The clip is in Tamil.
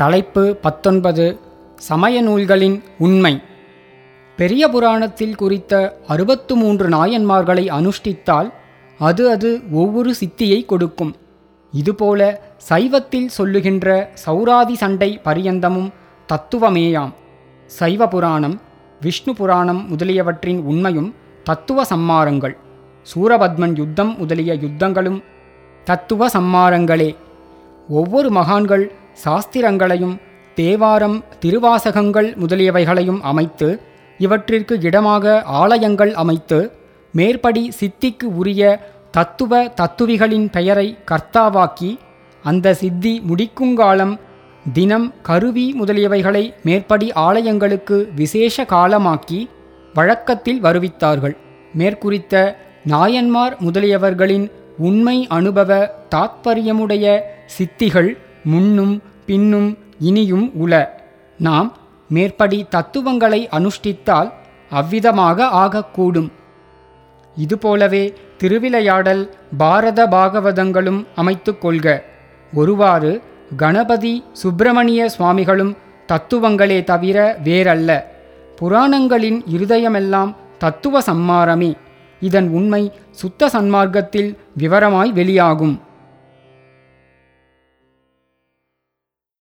தலைப்பு பத்தொன்பது சமய நூல்களின் உண்மை. பெரிய புராணத்தில் குறித்த அறுபத்து மூன்று நாயன்மார்களை அனுஷ்டித்தால் அது அது ஒவ்வொரு சித்தியை கொடுக்கும். இதுபோல சைவத்தில் சொல்லுகின்ற சௌராதி சண்டை பரியந்தமும் தத்துவமேயாம். சைவ புராணம் விஷ்ணு புராணம் முதலியவற்றின் உண்மையும் தத்துவ சம்மாரங்கள் சூரபத்மன் யுத்தம் முதலிய யுத்தங்களும் தத்துவ சம்மாரங்களே. ஒவ்வொரு மகான்கள் சாஸ்திரங்களையும் தேவாரம் திருவாசகங்கள் முதலியவைகளையும் அமைத்து இவற்றிற்கு இடமாக ஆலயங்கள் அமைத்து மேற்படி சித்திக்கு உரிய தத்துவ தத்துவிகளின் பெயரை கர்த்தாவாக்கி அந்த சித்தி முடிக்குங்காலம் தினம் கருவி முதலியவைகளை மேற்படி ஆலயங்களுக்கு விசேஷ காலமாக்கி வழக்கத்தில் வருவித்தார்கள். மேற்குறித்த நாயன்மார் முதலியவர்களின் உண்மை அனுபவ தாத்பரியமுடைய சித்திகள் முன்னும் பின்னும் இனியும் உள. நாம் மேற்படி தத்துவங்களை அனுஷ்டித்தால் அவ்விதமாக ஆகக்கூடும். இதுபோலவே திருவிளையாடல் பாரத பாகவதங்களும் அமைத்து கொள்க. ஒருவாறு கணபதி சுப்பிரமணிய சுவாமிகளும் தத்துவங்களே தவிர வேறல்ல. புராணங்களின் இருதயமெல்லாம் தத்துவ சம்மாரமே. இதன் உண்மை சுத்த சன்மார்க்கத்தில் விவரமாய் வெளியாகும்.